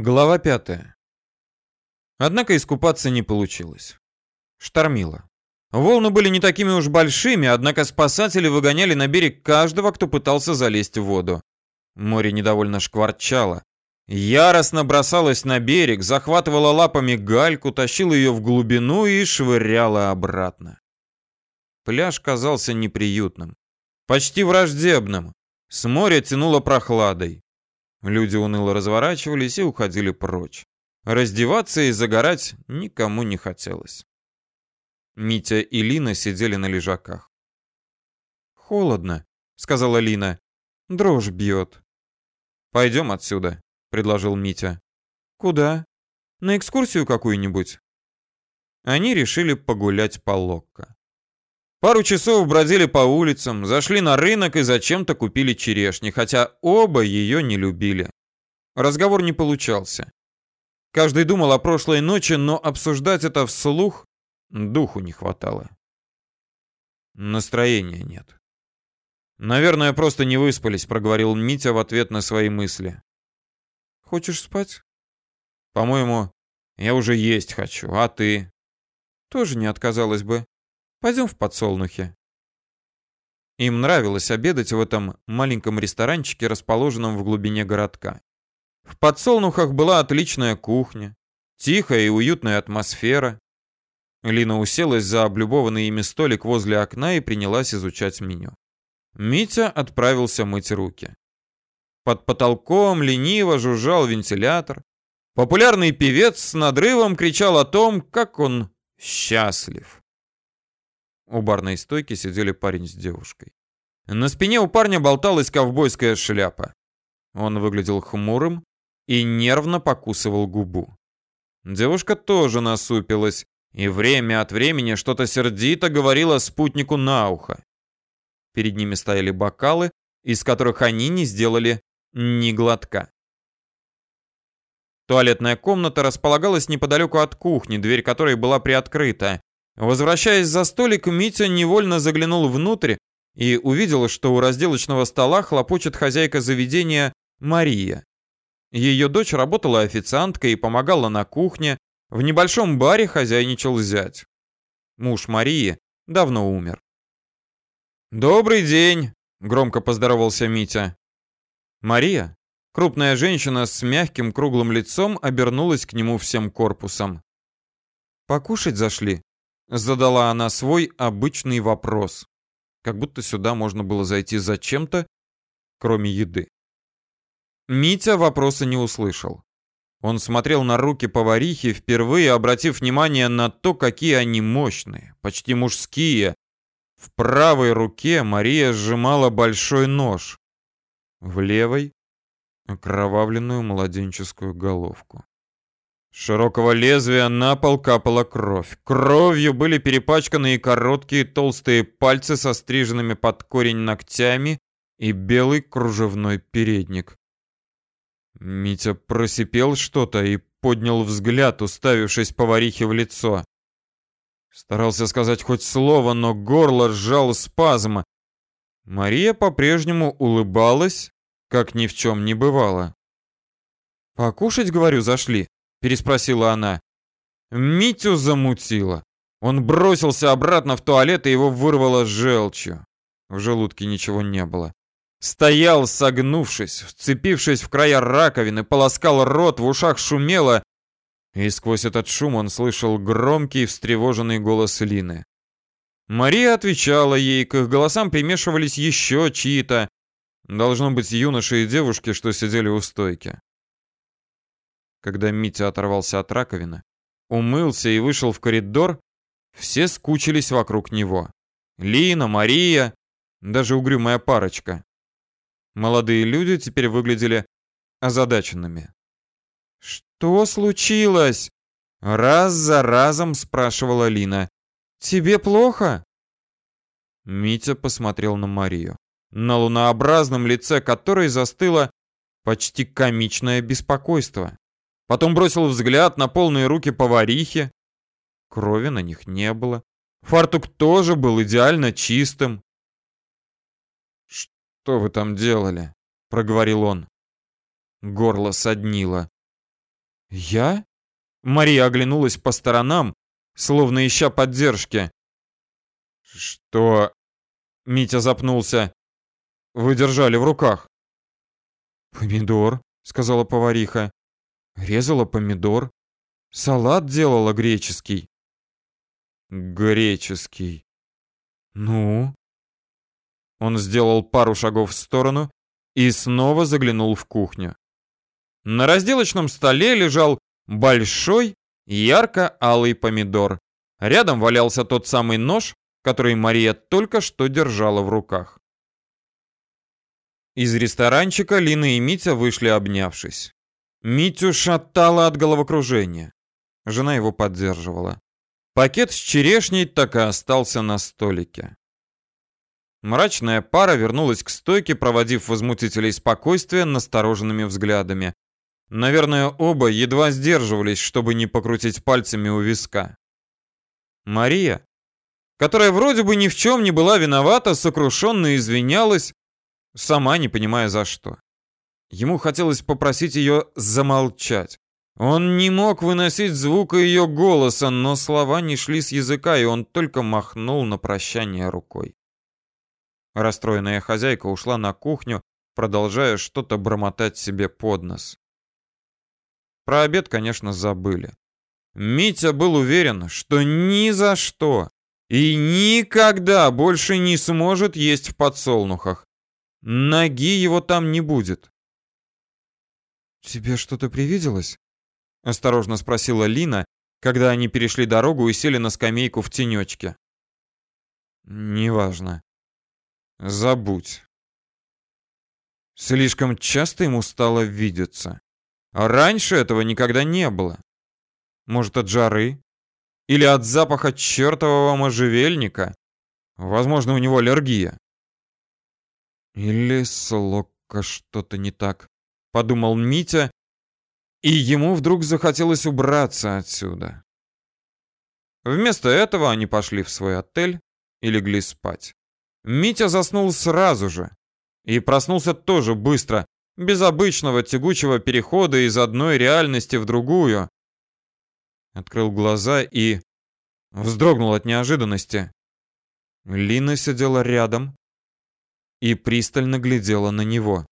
Глава пятая. Однако искупаться не получилось. Штормило. Волны были не такими уж большими, однако спасатели выгоняли на берег каждого, кто пытался залезть в воду. Море недовольно шкварчало. Яростно бросалось на берег, захватывала лапами гальку, тащила ее в глубину и швыряла обратно. Пляж казался неприютным, почти враждебным. С моря тянуло прохладой. Люди уныло разворачивались и уходили прочь. Раздеваться и загорать никому не хотелось. Митя и Лина сидели на лежаках. «Холодно», — сказала Лина. «Дрожь бьет». «Пойдем отсюда», — предложил Митя. «Куда? На экскурсию какую-нибудь?» Они решили погулять по Локко. Пару часов бродили по улицам, зашли на рынок и зачем-то купили черешни, хотя оба ее не любили. Разговор не получался. Каждый думал о прошлой ночи, но обсуждать это вслух духу не хватало. Настроения нет. Наверное, просто не выспались, проговорил Митя в ответ на свои мысли. Хочешь спать? По-моему, я уже есть хочу, а ты? Тоже не отказалась бы. Пойдем в подсолнухи. Им нравилось обедать в этом маленьком ресторанчике, расположенном в глубине городка. В подсолнухах была отличная кухня, тихая и уютная атмосфера. Лина уселась за облюбованный ими столик возле окна и принялась изучать меню. Митя отправился мыть руки. Под потолком лениво жужжал вентилятор. Популярный певец с надрывом кричал о том, как он счастлив. У барной стойки сидели парень с девушкой. На спине у парня болталась ковбойская шляпа. Он выглядел хмурым и нервно покусывал губу. Девушка тоже насупилась и время от времени что-то сердито говорила спутнику на ухо. Перед ними стояли бокалы, из которых они не сделали ни глотка. Туалетная комната располагалась неподалеку от кухни, дверь которой была приоткрыта, Возвращаясь за столик, Митя невольно заглянул внутрь и увидел, что у разделочного стола хлопочет хозяйка заведения Мария. Ее дочь работала официанткой и помогала на кухне. В небольшом баре хозяйничал зять. Муж Марии давно умер. «Добрый день!» — громко поздоровался Митя. Мария, крупная женщина с мягким круглым лицом, обернулась к нему всем корпусом. «Покушать зашли?» Задала она свой обычный вопрос. Как будто сюда можно было зайти за чем-то, кроме еды. Митя вопроса не услышал. Он смотрел на руки поварихи, впервые обратив внимание на то, какие они мощные, почти мужские. В правой руке Мария сжимала большой нож, в левой — окровавленную младенческую головку широкого лезвия на пол капала кровь. Кровью были перепачканы и короткие толстые пальцы со стриженными под корень ногтями и белый кружевной передник. Митя просипел что-то и поднял взгляд, уставившись поварихе в лицо. Старался сказать хоть слово, но горло сжал спазм. Мария по-прежнему улыбалась, как ни в чем не бывало. «Покушать, говорю, зашли?» Переспросила она. Митю замутило. Он бросился обратно в туалет и его вырвало желчью. В желудке ничего не было. Стоял, согнувшись, вцепившись в края раковины, полоскал рот, в ушах шумело, и сквозь этот шум он слышал громкий, встревоженный голос Лины. Мария отвечала ей, к их голосам примешивались еще чьи-то, должно быть, юноши и девушки, что сидели у стойки. Когда Митя оторвался от раковины, умылся и вышел в коридор, все скучились вокруг него. Лина, Мария, даже угрюмая парочка. Молодые люди теперь выглядели озадаченными. «Что случилось?» Раз за разом спрашивала Лина. «Тебе плохо?» Митя посмотрел на Марию, на лунообразном лице которой застыло почти комичное беспокойство. Потом бросил взгляд на полные руки поварихи. Крови на них не было. Фартук тоже был идеально чистым. «Что вы там делали?» — проговорил он. Горло соднило. «Я?» Мария оглянулась по сторонам, словно ища поддержки. «Что?» Митя запнулся. «Вы держали в руках?» «Помидор», — сказала повариха. «Резала помидор. Салат делала греческий». «Греческий. Ну?» Он сделал пару шагов в сторону и снова заглянул в кухню. На разделочном столе лежал большой ярко-алый помидор. Рядом валялся тот самый нож, который Мария только что держала в руках. Из ресторанчика Лина и Митя вышли обнявшись. Митю шатало от головокружения. Жена его поддерживала. Пакет с черешней так и остался на столике. Мрачная пара вернулась к стойке, проводив возмутителей спокойствия настороженными взглядами. Наверное, оба едва сдерживались, чтобы не покрутить пальцами у виска. Мария, которая вроде бы ни в чем не была виновата, сокрушенно извинялась, сама не понимая за что. Ему хотелось попросить ее замолчать. Он не мог выносить звука ее голоса, но слова не шли с языка, и он только махнул на прощание рукой. Расстроенная хозяйка ушла на кухню, продолжая что-то бормотать себе под нос. Про обед, конечно, забыли. Митя был уверен, что ни за что и никогда больше не сможет есть в подсолнухах. Ноги его там не будет. «Тебе что-то привиделось?» — осторожно спросила Лина, когда они перешли дорогу и сели на скамейку в тенечке. «Неважно. Забудь». Слишком часто ему стало видеться. А раньше этого никогда не было. Может, от жары? Или от запаха чертового можжевельника? Возможно, у него аллергия. Или с что-то не так, подумал Митя, и ему вдруг захотелось убраться отсюда. Вместо этого они пошли в свой отель и легли спать. Митя заснул сразу же и проснулся тоже быстро, без обычного тягучего перехода из одной реальности в другую. Открыл глаза и вздрогнул от неожиданности. Лина сидела рядом и пристально глядела на него.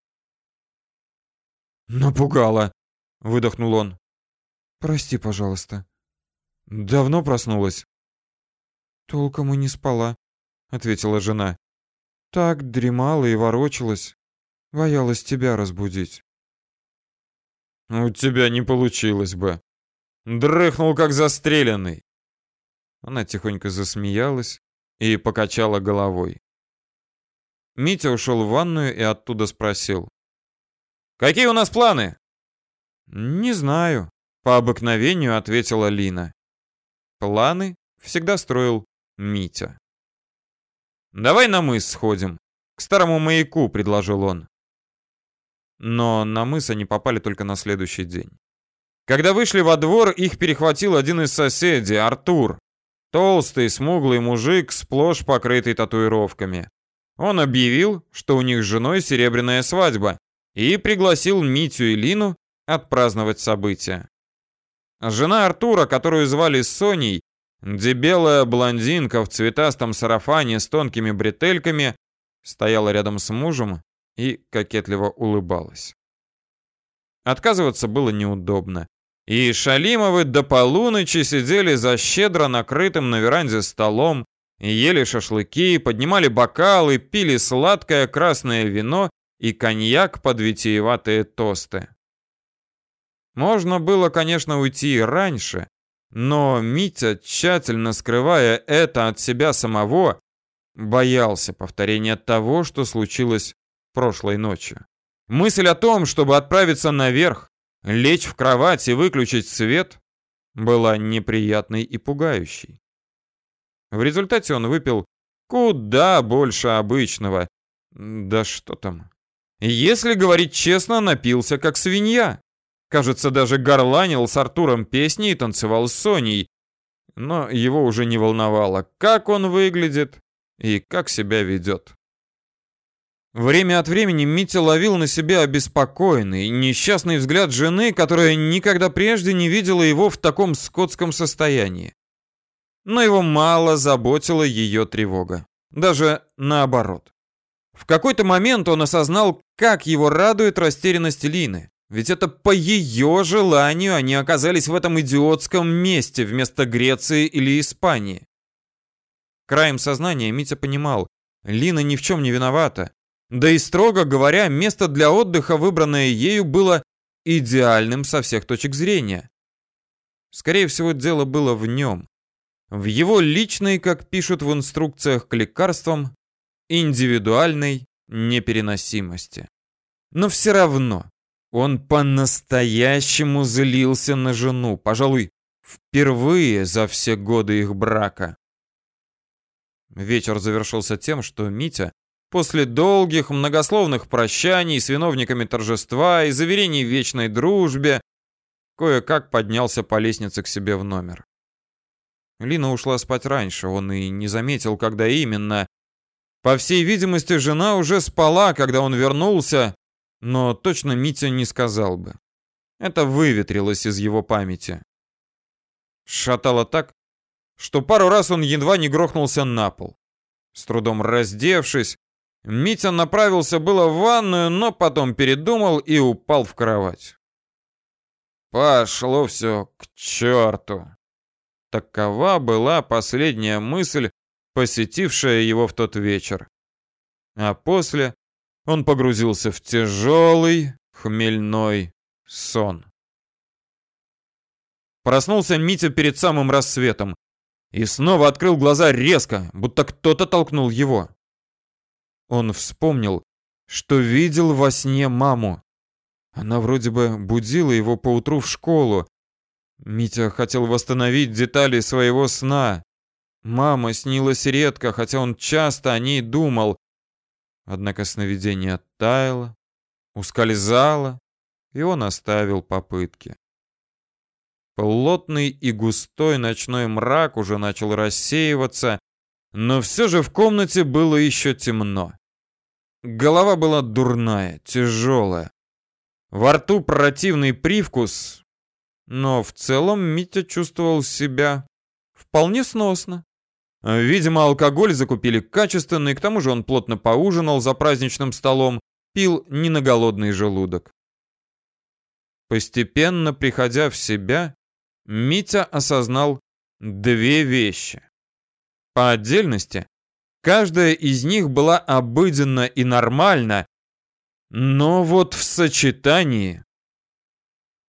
«Напугала», — выдохнул он. «Прости, пожалуйста». «Давно проснулась?» «Толком и не спала», — ответила жена. «Так дремала и ворочалась. Боялась тебя разбудить. У тебя не получилось бы. Дрыхнул как застреленный. Она тихонько засмеялась и покачала головой. Митя ушел в ванную и оттуда спросил. «Какие у нас планы?» «Не знаю», — по обыкновению ответила Лина. Планы всегда строил Митя. «Давай на мыс сходим. К старому маяку», — предложил он но на мыс они попали только на следующий день. Когда вышли во двор, их перехватил один из соседей, Артур. Толстый, смуглый мужик, сплошь покрытый татуировками. Он объявил, что у них с женой серебряная свадьба, и пригласил Митю и Лину отпраздновать событие. Жена Артура, которую звали Соней, дебелая блондинка в цветастом сарафане с тонкими бретельками, стояла рядом с мужем и кокетливо улыбалась. Отказываться было неудобно. И Шалимовы до полуночи сидели за щедро накрытым на веранде столом, ели шашлыки, поднимали бокалы, пили сладкое красное вино и коньяк под витиеватые тосты. Можно было, конечно, уйти и раньше, но Митя, тщательно скрывая это от себя самого, боялся повторения того, что случилось прошлой ночью. Мысль о том, чтобы отправиться наверх, лечь в кровать и выключить свет, была неприятной и пугающей. В результате он выпил куда больше обычного. Да что там. Если говорить честно, напился как свинья. Кажется, даже горланил с Артуром песни и танцевал с Соней. Но его уже не волновало, как он выглядит и как себя ведет. Время от времени Митя ловил на себя обеспокоенный, несчастный взгляд жены, которая никогда прежде не видела его в таком скотском состоянии. Но его мало заботила ее тревога. Даже наоборот. В какой-то момент он осознал, как его радует растерянность Лины. Ведь это по ее желанию они оказались в этом идиотском месте вместо Греции или Испании. Краем сознания Митя понимал, Лина ни в чем не виновата. Да и строго говоря, место для отдыха, выбранное ею, было идеальным со всех точек зрения. Скорее всего, дело было в нем. В его личной, как пишут в инструкциях к лекарствам, индивидуальной непереносимости. Но все равно он по-настоящему злился на жену, пожалуй, впервые за все годы их брака. Вечер завершился тем, что Митя После долгих многословных прощаний с виновниками торжества и заверений в вечной дружбе, кое-как поднялся по лестнице к себе в номер. Лина ушла спать раньше, он и не заметил, когда именно. По всей видимости, жена уже спала, когда он вернулся, но точно Митя не сказал бы. Это выветрилось из его памяти. Шатало так, что пару раз он едва не грохнулся на пол. С трудом раздевшись, Митя направился было в ванную, но потом передумал и упал в кровать. Пошло все к черту. Такова была последняя мысль, посетившая его в тот вечер. А после он погрузился в тяжелый хмельной сон. Проснулся Митя перед самым рассветом и снова открыл глаза резко, будто кто-то толкнул его. Он вспомнил, что видел во сне маму. Она вроде бы будила его поутру в школу. Митя хотел восстановить детали своего сна. Мама снилась редко, хотя он часто о ней думал. Однако сновидение оттаяло, ускользало, и он оставил попытки. Плотный и густой ночной мрак уже начал рассеиваться, но все же в комнате было еще темно. Голова была дурная, тяжелая. Во рту противный привкус, но в целом Митя чувствовал себя вполне сносно. Видимо, алкоголь закупили качественный, к тому же он плотно поужинал за праздничным столом, пил не на голодный желудок. Постепенно приходя в себя, Митя осознал две вещи. По отдельности, каждая из них была обыденна и нормальна, но вот в сочетании...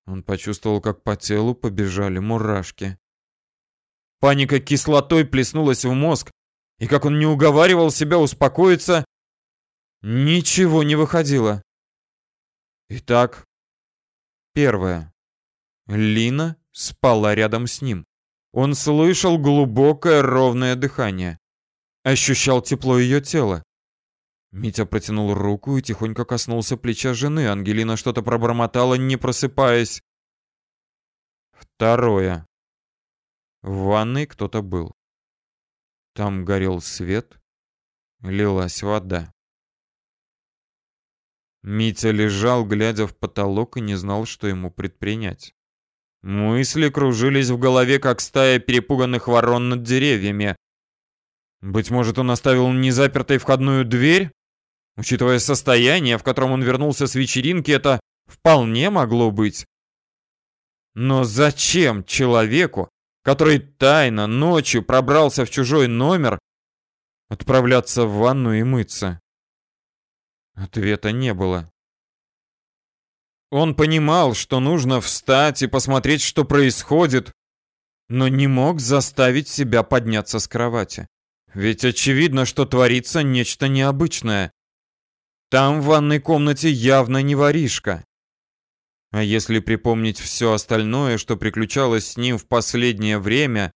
Он почувствовал, как по телу побежали мурашки. Паника кислотой плеснулась в мозг, и как он не уговаривал себя успокоиться, ничего не выходило. Итак, первое. Лина спала рядом с ним. Он слышал глубокое ровное дыхание. Ощущал тепло ее тела. Митя протянул руку и тихонько коснулся плеча жены. Ангелина что-то пробормотала, не просыпаясь. Второе. В ванной кто-то был. Там горел свет, лилась вода. Митя лежал, глядя в потолок, и не знал, что ему предпринять. Мысли кружились в голове, как стая перепуганных ворон над деревьями. Быть может, он оставил незапертой входную дверь? Учитывая состояние, в котором он вернулся с вечеринки, это вполне могло быть. Но зачем человеку, который тайно ночью пробрался в чужой номер, отправляться в ванну и мыться? Ответа не было. Он понимал, что нужно встать и посмотреть, что происходит, но не мог заставить себя подняться с кровати. Ведь очевидно, что творится нечто необычное. Там в ванной комнате явно не воришка. А если припомнить все остальное, что приключалось с ним в последнее время...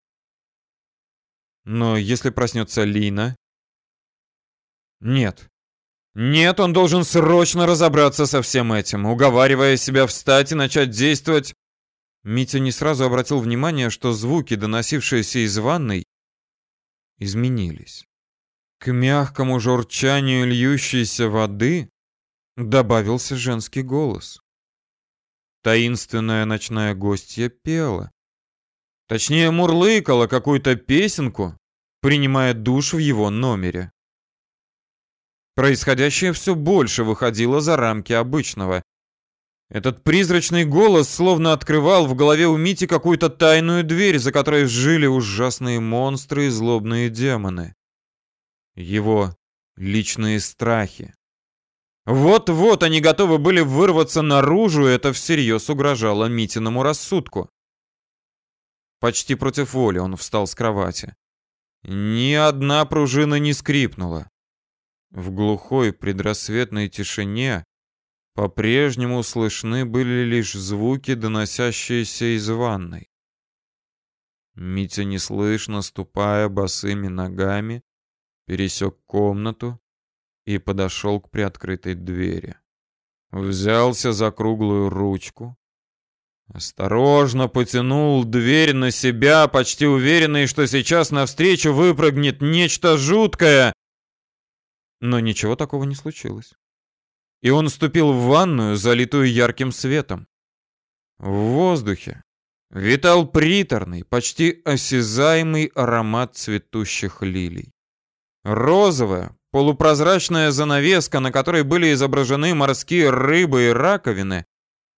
Но если проснется Лина... Нет. Нет, он должен срочно разобраться со всем этим, уговаривая себя встать и начать действовать. Митя не сразу обратил внимание, что звуки, доносившиеся из ванной, изменились. К мягкому журчанию льющейся воды добавился женский голос. Таинственная ночная гостья пела. Точнее, мурлыкала какую-то песенку, принимая душ в его номере. Происходящее все больше выходило за рамки обычного. Этот призрачный голос словно открывал в голове у Мити какую-то тайную дверь, за которой жили ужасные монстры и злобные демоны. Его личные страхи. Вот-вот они готовы были вырваться наружу, это всерьез угрожало Митиному рассудку. Почти против воли он встал с кровати. Ни одна пружина не скрипнула. В глухой предрассветной тишине по-прежнему слышны были лишь звуки, доносящиеся из ванной. Митя неслышно, ступая босыми ногами, пересек комнату и подошел к приоткрытой двери. Взялся за круглую ручку, осторожно потянул дверь на себя, почти уверенный, что сейчас навстречу выпрыгнет нечто жуткое. Но ничего такого не случилось. И он ступил в ванную, залитую ярким светом. В воздухе витал приторный, почти осязаемый аромат цветущих лилий. Розовая, полупрозрачная занавеска, на которой были изображены морские рыбы и раковины,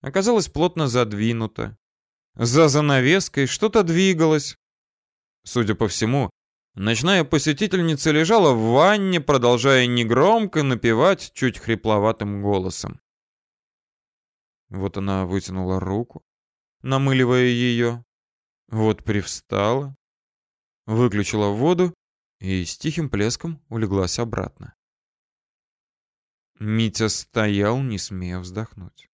оказалась плотно задвинута. За занавеской что-то двигалось. Судя по всему, ночная посетительница лежала в ванне, продолжая негромко напевать чуть хрипловатым голосом. Вот она вытянула руку, намыливая ее. Вот привстала, выключила воду и с тихим плеском улеглась обратно. Митя стоял, не смея вздохнуть.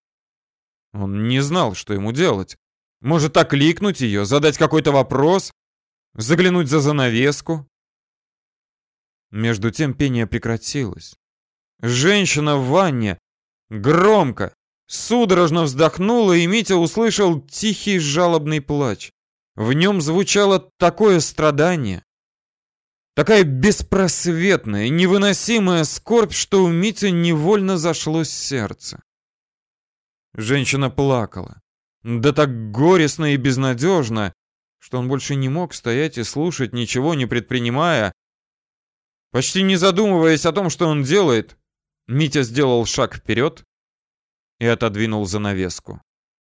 Он не знал, что ему делать. Может, окликнуть ее, задать какой-то вопрос, заглянуть за занавеску. Между тем пение прекратилось. Женщина в ванне громко, судорожно вздохнула, и Митя услышал тихий жалобный плач. В нем звучало такое страдание, Такая беспросветная, невыносимая скорбь, что у Мити невольно зашлось сердце. Женщина плакала. Да так горестно и безнадежно, что он больше не мог стоять и слушать, ничего не предпринимая. Почти не задумываясь о том, что он делает, Митя сделал шаг вперед и отодвинул занавеску.